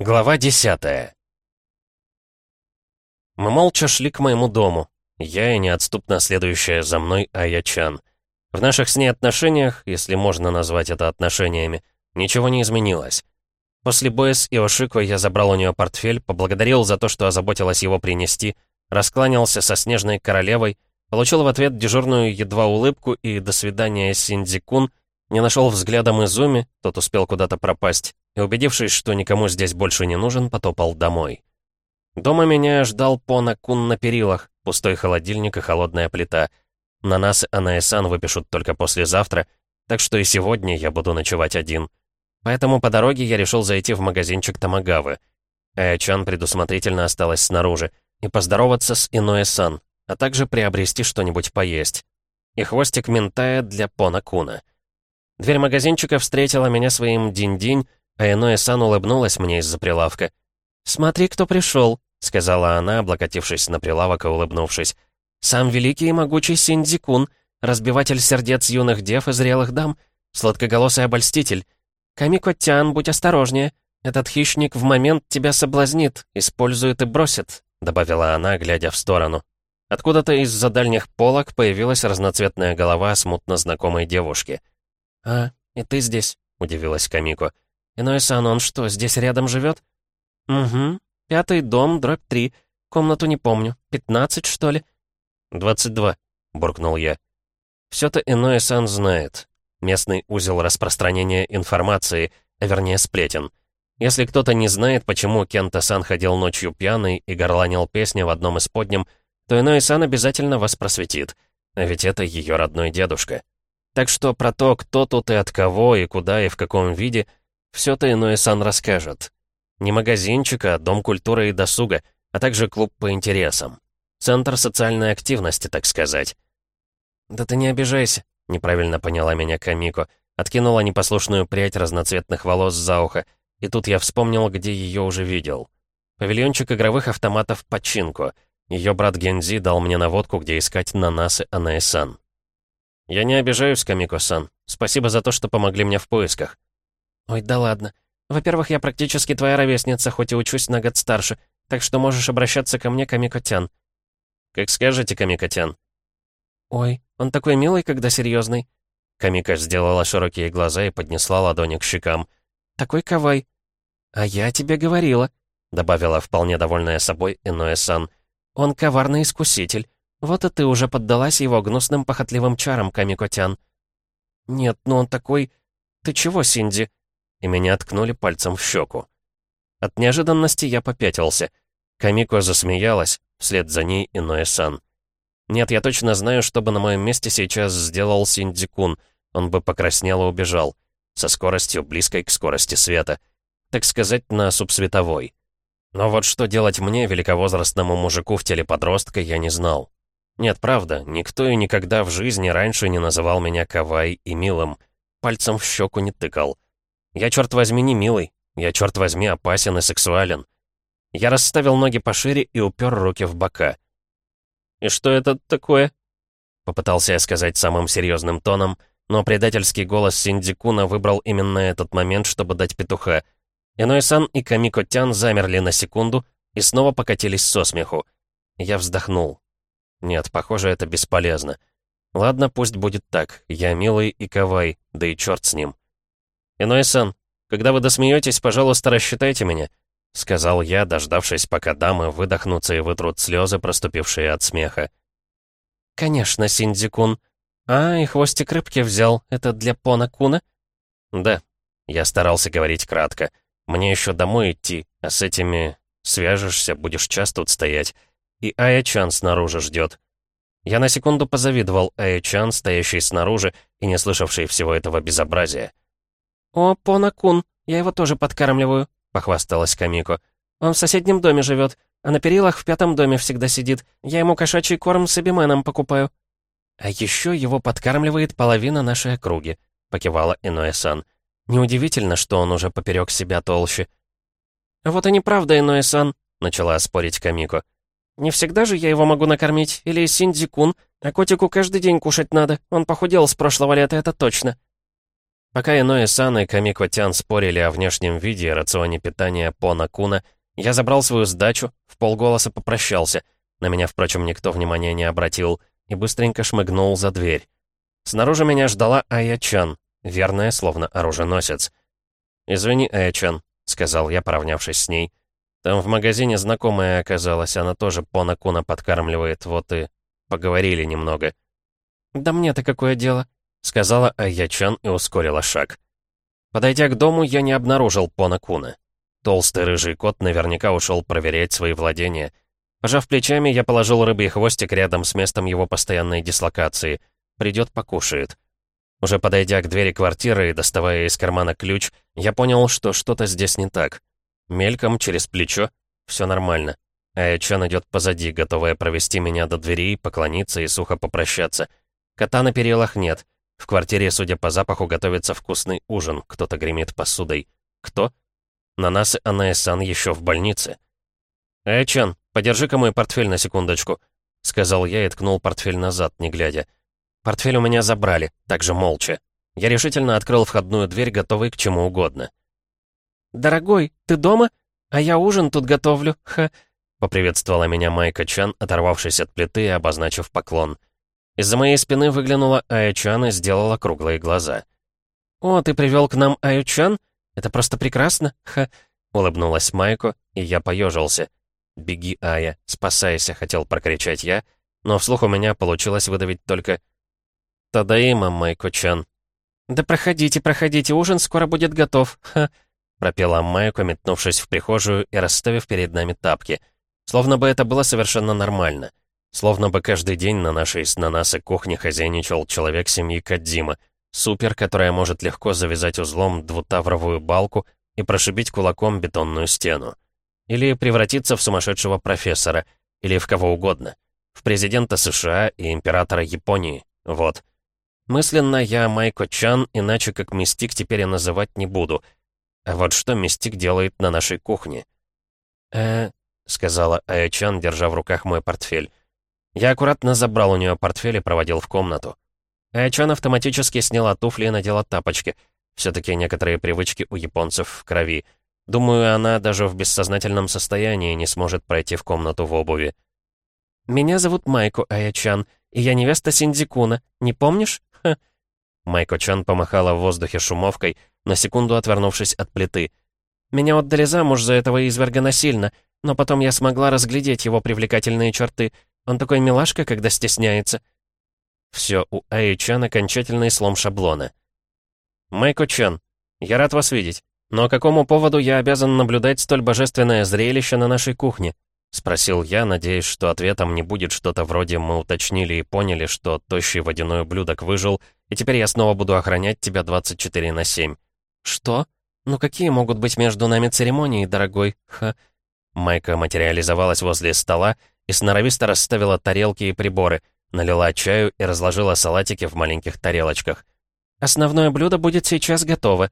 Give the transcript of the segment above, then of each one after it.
Глава десятая Мы молча шли к моему дому. Я и неотступно следующая за мной Аячан. В наших с ней отношениях, если можно назвать это отношениями, ничего не изменилось. После боя с Иошико я забрал у нее портфель, поблагодарил за то, что озаботилась его принести, раскланялся со Снежной Королевой, получил в ответ дежурную едва улыбку и «до свидания, Синдзикун», не нашел взглядом Изуми, тот успел куда-то пропасть, и, убедившись, что никому здесь больше не нужен, потопал домой. Дома меня ждал Пона-кун на перилах, пустой холодильник и холодная плита. На нас Анаэсан выпишут только послезавтра, так что и сегодня я буду ночевать один. Поэтому по дороге я решил зайти в магазинчик Тамагавы. Аячан предусмотрительно осталась снаружи, и поздороваться с Иноэ-сан, а также приобрести что-нибудь поесть. И хвостик ментая для Пона-куна. Дверь магазинчика встретила меня своим динь-динь, а Иноэ-сан улыбнулась мне из-за прилавка. «Смотри, кто пришел», — сказала она, облокотившись на прилавок и улыбнувшись. «Сам великий и могучий Синдзикун, разбиватель сердец юных дев и зрелых дам, сладкоголосый обольститель. Камико-тян, будь осторожнее. Этот хищник в момент тебя соблазнит, использует и бросит», — добавила она, глядя в сторону. Откуда-то из-за дальних полок появилась разноцветная голова смутно знакомой девушки. «А, и ты здесь?» — удивилась Камико. «Иной-сан, он что, здесь рядом живет?» «Угу. Пятый дом, дробь три. Комнату не помню. Пятнадцать, что ли?» «Двадцать два», — буркнул я. «Все-то Иной-сан знает. Местный узел распространения информации, а вернее сплетен. Если кто-то не знает, почему Кента-сан ходил ночью пьяный и горланил песни в одном из подням, то Иной-сан обязательно вас просветит. А ведь это ее родной дедушка. Так что про то, кто тут и от кого, и куда, и в каком виде — все-то иное сан расскажет. Не магазинчик, а дом культуры и досуга, а также клуб по интересам. Центр социальной активности, так сказать. «Да ты не обижайся», — неправильно поняла меня Камико. Откинула непослушную прядь разноцветных волос за ухо, и тут я вспомнил, где ее уже видел. Павильончик игровых автоматов «Починку». Ее брат Гензи дал мне наводку, где искать Нанасы Анаэ-сан. «Я не обижаюсь, Камико-сан. Спасибо за то, что помогли мне в поисках. «Ой, да ладно. Во-первых, я практически твоя ровесница, хоть и учусь на год старше, так что можешь обращаться ко мне, Камикотян». «Как скажете, Камикотян». «Ой, он такой милый, когда серьезный. Камика сделала широкие глаза и поднесла ладони к щекам. «Такой кавай». «А я тебе говорила», — добавила вполне довольная собой Иноэ-сан. «Он коварный искуситель. Вот и ты уже поддалась его гнусным похотливым чарам, Камикотян». «Нет, ну он такой... Ты чего, Синди?» И меня ткнули пальцем в щеку. От неожиданности я попятился. Камико засмеялась, вслед за ней и Ноэ-сан. Нет, я точно знаю, что бы на моем месте сейчас сделал Синдикун. Он бы покраснел и убежал. Со скоростью, близкой к скорости света. Так сказать, на субсветовой. Но вот что делать мне, великовозрастному мужику в теле подростка, я не знал. Нет, правда, никто и никогда в жизни раньше не называл меня кавай и милым. Пальцем в щеку не тыкал. Я, черт возьми, не милый. Я, черт возьми, опасен и сексуален. Я расставил ноги пошире и упер руки в бока. «И что это такое?» Попытался я сказать самым серьезным тоном, но предательский голос Синдикуна выбрал именно этот момент, чтобы дать петуха. Иной-сан и Камико-тян замерли на секунду и снова покатились со смеху. Я вздохнул. Нет, похоже, это бесполезно. Ладно, пусть будет так. Я милый и кавай, да и черт с ним. «Иной-сан, когда вы досмеетесь, пожалуйста, рассчитайте меня», — сказал я, дождавшись, пока дамы выдохнутся и вытрут слезы, проступившие от смеха. «Конечно, Синдзикун. А, и хвостик рыбки взял. Это для Пона-куна?» «Да». Я старался говорить кратко. «Мне еще домой идти, а с этими... Свяжешься, будешь час тут стоять. И Ая-чан снаружи ждет». Я на секунду позавидовал Ая-чан, стоящей снаружи и не слышавшей всего этого безобразия. «О, Понакун, я его тоже подкармливаю», — похвасталась Камико. «Он в соседнем доме живет, а на перилах в пятом доме всегда сидит. Я ему кошачий корм с эбименом покупаю». «А еще его подкармливает половина нашей округи», — покивала Иноэ-сан. «Неудивительно, что он уже поперек себя толще». «Вот и неправда, Иноэ-сан», — начала спорить Камико. «Не всегда же я его могу накормить, или Синдзи-кун, а котику каждый день кушать надо. Он похудел с прошлого лета, это точно». Пока Иноэ-сан и Камико-тян спорили о внешнем виде и рационе питания Пона Куна, я забрал свою сдачу, в полголоса попрощался. На меня, впрочем, никто внимания не обратил, и быстренько шмыгнул за дверь. Снаружи меня ждала Ая-чан, верная, словно оруженосец. «Извини, Ая-чан», — сказал я, поравнявшись с ней. «Там в магазине знакомая оказалась, она тоже Пона Куна подкармливает, вот и поговорили немного». «Да мне-то какое дело?» — сказала Айячан и ускорила шаг. Подойдя к дому, я не обнаружил Пона Куна. Толстый рыжий кот наверняка ушел проверять свои владения. Пожав плечами, я положил рыбий хвостик рядом с местом его постоянной дислокации. Придет, покушает. Уже подойдя к двери квартиры и доставая из кармана ключ, я понял, что что-то здесь не так. Мельком, через плечо, все нормально. Аячан идет позади, готовая провести меня до двери, поклониться и сухо попрощаться. Кота на перилах нет — в квартире, судя по запаху, готовится вкусный ужин. Кто-то гремит посудой. Кто? На нас и Анаэ-сан еще в больнице. «Эй, Чан, подержи-ка мой портфель на секундочку», — сказал я и ткнул портфель назад, не глядя. Портфель у меня забрали, также молча. Я решительно открыл входную дверь, готовый к чему угодно. «Дорогой, ты дома? А я ужин тут готовлю, ха!» — поприветствовала меня Майка Чан, оторвавшись от плиты и обозначив поклон. Из-за моей спины выглянула Аячан и сделала круглые глаза. «О, ты привел к нам Аючан? Это просто прекрасно, ха!» Улыбнулась Майко, и я поежился. «Беги, Ая, спасайся!» — хотел прокричать я, но вслух у меня получилось выдавить только «Тадаима, Майко-чан». «Да проходите, проходите, ужин скоро будет готов, ха!» пропела Майко, метнувшись в прихожую и расставив перед нами тапки. Словно бы это было совершенно нормально. Словно бы каждый день на нашей с Нанасы кухне хозяйничал человек семьи Кадзима. Супер, которая может легко завязать узлом двутавровую балку и прошибить кулаком бетонную стену. Или превратиться в сумасшедшего профессора, или в кого угодно. В президента США и императора Японии. Вот. Мысленно я Майко Чан, иначе как Мистик теперь я называть не буду. А вот что Мистик делает на нашей кухне? э сказала Ая-чан, держа в руках мой портфель. Я аккуратно забрал у нее портфель и проводил в комнату. Айчан автоматически сняла туфли и надела тапочки. Все-таки некоторые привычки у японцев в крови. Думаю, она даже в бессознательном состоянии не сможет пройти в комнату в обуви. «Меня зовут Майко Аячан, и я невеста Синдикуна. Не помнишь?» Ха. Майко-чан помахала в воздухе шумовкой, на секунду отвернувшись от плиты. «Меня отдали замуж за этого изверга насильно, но потом я смогла разглядеть его привлекательные черты — он такой милашка, когда стесняется». Все, у Аи-чан окончательный слом шаблона. «Майко-чан, я рад вас видеть. Но какому поводу я обязан наблюдать столь божественное зрелище на нашей кухне?» — спросил я, надеясь, что ответом не будет что-то вроде «мы уточнили и поняли, что тощий водяной ублюдок выжил, и теперь я снова буду охранять тебя 24 на 7». «Что? Ну какие могут быть между нами церемонии, дорогой? Ха». Майка материализовалась возле стола и сноровисто расставила тарелки и приборы, налила чаю и разложила салатики в маленьких тарелочках. «Основное блюдо будет сейчас готово».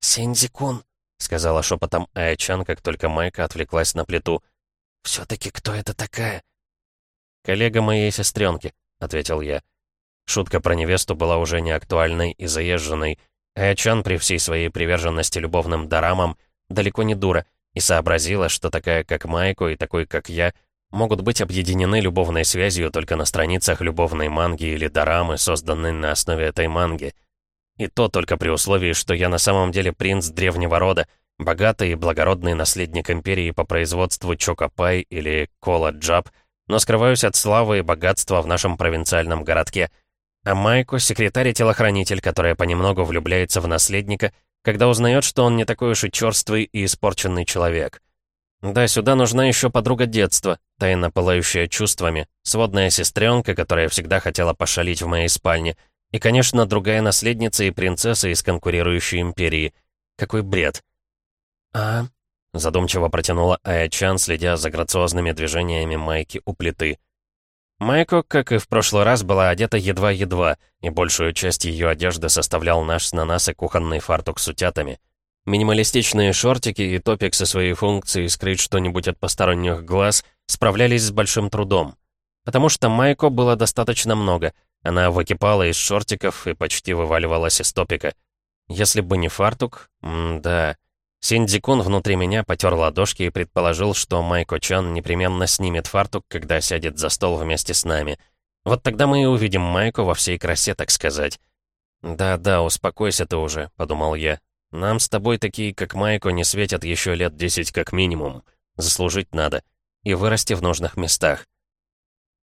«Синдзикун», — сказала шепотом Аячан, как только Майка отвлеклась на плиту. «Все-таки кто это такая?» «Коллега моей сестренки», — ответил я. Шутка про невесту была уже не актуальной и заезженной. Аячан при всей своей приверженности любовным дорамам далеко не дура и сообразила, что такая, как Майко, и такой, как я — могут быть объединены любовной связью только на страницах любовной манги или дорамы, созданной на основе этой манги. И то только при условии, что я на самом деле принц древнего рода, богатый и благородный наследник империи по производству Чокопай или Кола Джаб, но скрываюсь от славы и богатства в нашем провинциальном городке. А Майко — секретарь и телохранитель, которая понемногу влюбляется в наследника, когда узнает, что он не такой уж и черствый и испорченный человек. Да, сюда нужна еще подруга детства, тайно пылающая чувствами, сводная сестренка, которая всегда хотела пошалить в моей спальне, и, конечно, другая наследница и принцесса из конкурирующей империи. Какой бред. «А?» — задумчиво протянула Аячан, следя за грациозными движениями Майки у плиты. Майко, как и в прошлый раз, была одета едва-едва, и большую часть ее одежды составлял наш с Нанасы кухонный фартук с утятами — Минималистичные шортики и топик со своей функцией скрыть что-нибудь от посторонних глаз справлялись с большим трудом. Потому что майко было достаточно много. Она выкипала из шортиков и почти вываливалась из топика. Если бы не фартук, да. Синдзикун внутри меня потер ладошки и предположил, что Майко-чан непременно снимет фартук, когда сядет за стол вместе с нами. Вот тогда мы и увидим Майко во всей красе, так сказать. «Да-да, успокойся ты уже», — подумал я. «Нам с тобой такие, как Майко, не светят еще лет десять как минимум. Заслужить надо. И вырасти в нужных местах».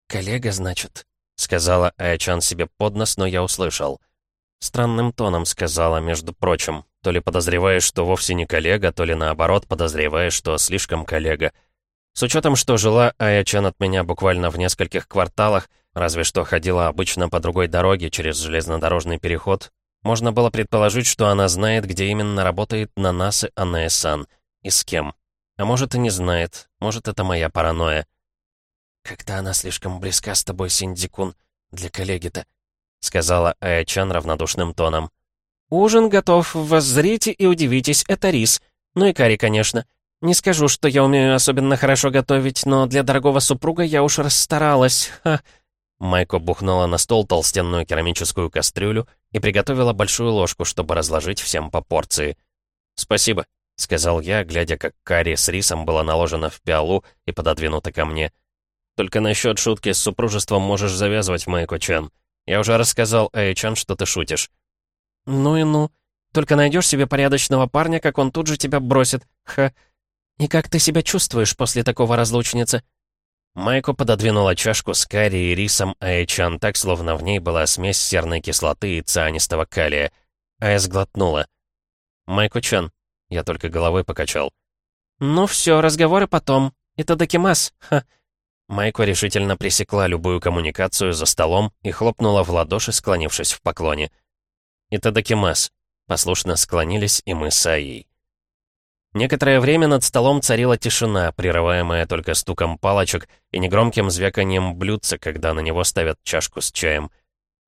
«Коллега, значит?» — сказала Аячан себе под нос, но я услышал. Странным тоном сказала, между прочим. То ли подозреваешь, что вовсе не коллега, то ли наоборот подозреваешь, что слишком коллега. С учетом, что жила Аячан от меня буквально в нескольких кварталах, разве что ходила обычно по другой дороге через железнодорожный переход, можно было предположить, что она знает, где именно работает Нанасы Анаэсан и с кем. А может и не знает, может это моя паранойя. «Как-то она слишком близка с тобой, Синдикун, для коллеги-то», — сказала Аячан равнодушным тоном. «Ужин готов, воззрите и удивитесь, это рис. Ну и карри, конечно. Не скажу, что я умею особенно хорошо готовить, но для дорогого супруга я уж расстаралась. Ха!» Майко бухнула на стол толстенную керамическую кастрюлю и приготовила большую ложку, чтобы разложить всем по порции. «Спасибо», — сказал я, глядя, как карри с рисом было наложено в пиалу и пододвинуто ко мне. Только насчет шутки с супружеством можешь завязывать, Майко-чан. Я уже рассказал Эй-чан, что ты шутишь». «Ну и ну. Только найдешь себе порядочного парня, как он тут же тебя бросит. Ха. И как ты себя чувствуешь после такого разлучницы?» Майко пододвинула чашку с карри и рисом Эй-чан так, словно в ней была смесь серной кислоты и цианистого калия. Ая сглотнула. «Майко-чан». Я только головой покачал. «Ну все, разговоры потом. Это докимас. Ха. Майко решительно пресекла любую коммуникацию за столом и хлопнула в ладоши, склонившись в поклоне. «Итадакимас». Послушно склонились и мы с Аей. Некоторое время над столом царила тишина, прерываемая только стуком палочек и негромким звяканием блюдца, когда на него ставят чашку с чаем.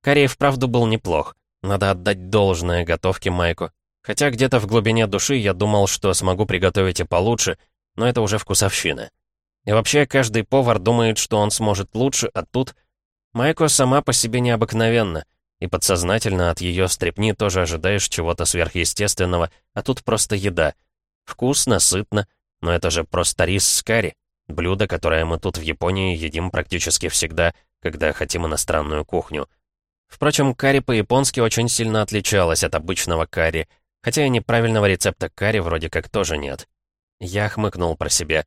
Карий вправду был неплох. Надо отдать должное готовке Майку. Хотя где-то в глубине души я думал, что смогу приготовить и получше, но это уже вкусовщина. И вообще, каждый повар думает, что он сможет лучше, а тут... Майко сама по себе необыкновенна, и подсознательно от ее стрепни тоже ожидаешь чего-то сверхъестественного, а тут просто еда. Вкусно, сытно, но это же просто рис с карри. Блюдо, которое мы тут в Японии едим практически всегда, когда хотим иностранную кухню. Впрочем, карри по-японски очень сильно отличалось от обычного карри, хотя и неправильного рецепта карри вроде как тоже нет. Я хмыкнул про себя.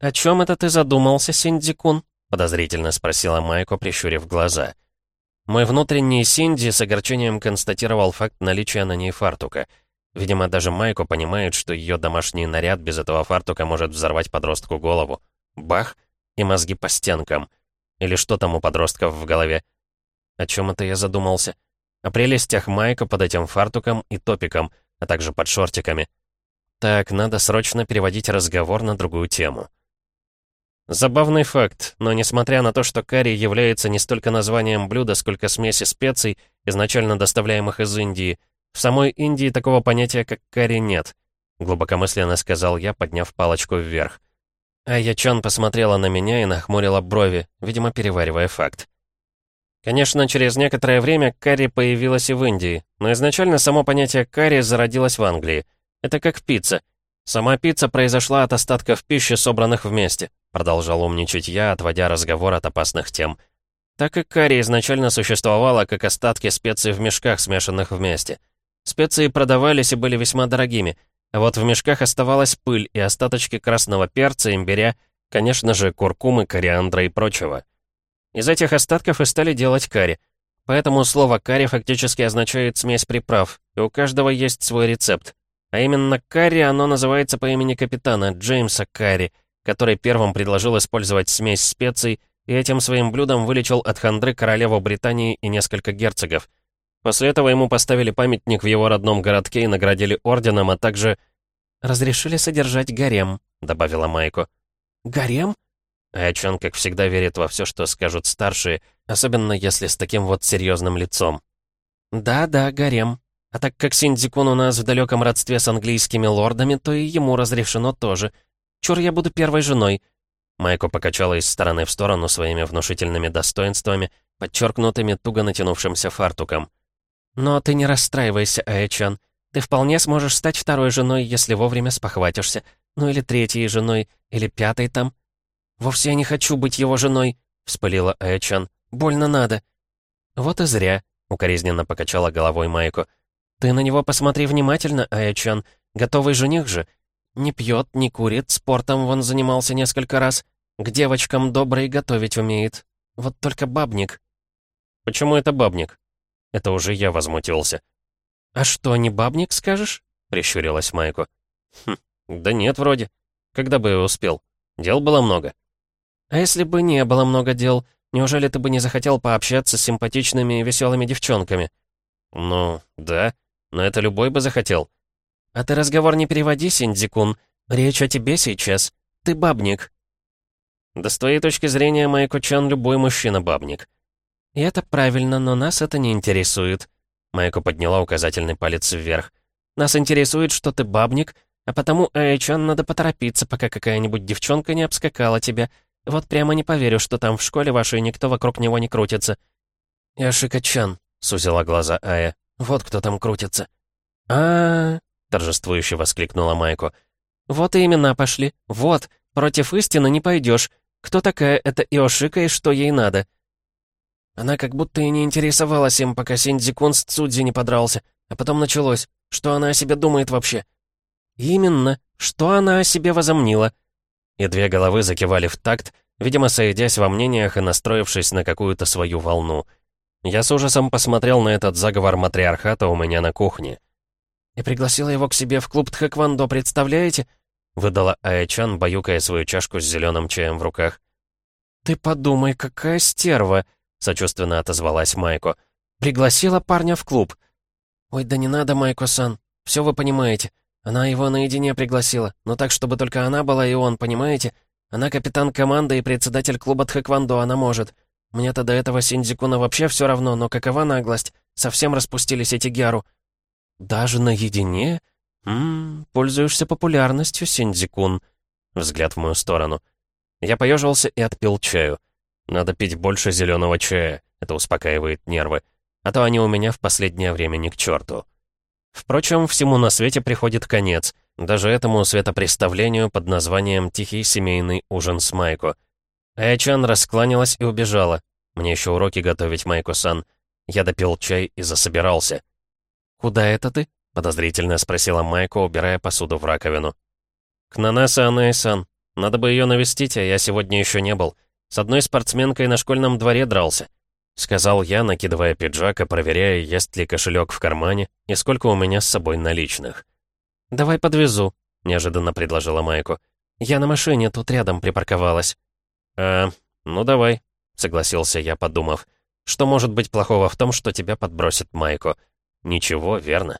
«О чем это ты задумался, Синдикун?» — подозрительно спросила Майко, прищурив глаза. Мой внутренний Синди с огорчением констатировал факт наличия на ней фартука. Видимо, даже Майко понимает, что ее домашний наряд без этого фартука может взорвать подростку голову. Бах! И мозги по стенкам. Или что там у подростков в голове? О чем это я задумался? О прелестях Майко под этим фартуком и топиком, а также под шортиками. Так, надо срочно переводить разговор на другую тему. Забавный факт, но несмотря на то, что карри является не столько названием блюда, сколько смеси специй, изначально доставляемых из Индии, в самой Индии такого понятия, как карри, нет, глубокомысленно сказал я, подняв палочку вверх. А Ячан посмотрела на меня и нахмурила брови, видимо, переваривая факт. Конечно, через некоторое время карри появилась и в Индии, но изначально само понятие карри зародилось в Англии. Это как пицца. Сама пицца произошла от остатков пищи, собранных вместе. Продолжал умничать я, отводя разговор от опасных тем. Так и карри изначально существовало, как остатки специй в мешках, смешанных вместе. Специи продавались и были весьма дорогими, а вот в мешках оставалась пыль и остаточки красного перца, имбиря, конечно же, куркумы, кориандра и прочего. Из этих остатков и стали делать карри. Поэтому слово «карри» фактически означает смесь приправ, и у каждого есть свой рецепт. А именно карри оно называется по имени капитана Джеймса Карри — который первым предложил использовать смесь специй и этим своим блюдом вылечил от хандры королеву Британии и несколько герцогов. После этого ему поставили памятник в его родном городке и наградили орденом, а также... «Разрешили содержать гарем», — добавила Майко. «Гарем?» Ачон, как всегда, верит во все, что скажут старшие, особенно если с таким вот серьезным лицом. «Да-да, гарем. А так как Синдзикун у нас в далеком родстве с английскими лордами, то и ему разрешено тоже. Чур я буду первой женой». Майко покачала из стороны в сторону своими внушительными достоинствами, подчеркнутыми туго натянувшимся фартуком. Но ты не расстраивайся, Аячан. Ты вполне сможешь стать второй женой, если вовремя спохватишься. Ну или третьей женой, или пятой там. Вовсе я не хочу быть его женой, вспылила Аячан. Больно надо. Вот и зря, укоризненно покачала головой Майку. Ты на него посмотри внимательно, Аячан. Готовый жених же. Не пьет, не курит, спортом вон занимался несколько раз. К девочкам добрый готовить умеет. Вот только бабник. Почему это бабник? Это уже я возмутился. «А что, не бабник, скажешь?» — прищурилась Майку. «Хм, да нет, вроде. Когда бы я успел? Дел было много». «А если бы не было много дел, неужели ты бы не захотел пообщаться с симпатичными и веселыми девчонками?» «Ну, да, но это любой бы захотел». «А ты разговор не переводи, Синдзикун. Речь о тебе сейчас. Ты бабник». «Да с твоей точки зрения, Майко-чан, любой мужчина бабник. «И это правильно, но нас это не интересует». Майко подняла указательный палец вверх. «Нас интересует, что ты бабник, а потому, Эйчан, надо поторопиться, пока какая-нибудь девчонка не обскакала тебя. Вот прямо не поверю, что там в школе вашей никто вокруг него не крутится». «Яшика-чан», — сузила глаза Ая. «Вот кто там крутится». А, -а, -а торжествующе воскликнула Майко. «Вот и имена пошли. Вот, против истины не пойдешь. Кто такая эта Иошика и что ей надо?» Она как будто и не интересовалась им, пока Синдзикун с Цудзи не подрался. А потом началось. Что она о себе думает вообще? Именно. Что она о себе возомнила? И две головы закивали в такт, видимо, сойдясь во мнениях и настроившись на какую-то свою волну. Я с ужасом посмотрел на этот заговор матриархата у меня на кухне. «И пригласила его к себе в клуб Тхэквондо, представляете?» выдала Аячан, баюкая свою чашку с зеленым чаем в руках. «Ты подумай, какая стерва!» Сочувственно отозвалась Майко. «Пригласила парня в клуб». «Ой, да не надо, Майко-сан. Все вы понимаете. Она его наедине пригласила, но так, чтобы только она была и он, понимаете? Она капитан команды и председатель клуба Тхэквондо, она может. Мне-то до этого Синдзикуна вообще все равно, но какова наглость? Совсем распустились эти гяру». «Даже наедине? Ммм, пользуешься популярностью, Синдзикун». Взгляд в мою сторону. Я поежился и отпил чаю. Надо пить больше зеленого чая, это успокаивает нервы. А то они у меня в последнее время не к черту. Впрочем, всему на свете приходит конец. Даже этому светопреставлению под названием «Тихий семейный ужин с Майко». Айчан раскланялась и убежала. Мне еще уроки готовить, Майко-сан. Я допил чай и засобирался. «Куда это ты?» — подозрительно спросила Майко, убирая посуду в раковину. «К Нанаса Анэ-сан. Надо бы ее навестить, а я сегодня еще не был. С одной спортсменкой на школьном дворе дрался. Сказал я, накидывая пиджак и проверяя, есть ли кошелек в кармане и сколько у меня с собой наличных. «Давай подвезу», — неожиданно предложила Майку. «Я на машине тут рядом припарковалась». «А, ну давай», — согласился я, подумав. «Что может быть плохого в том, что тебя подбросит Майку? Ничего, верно?»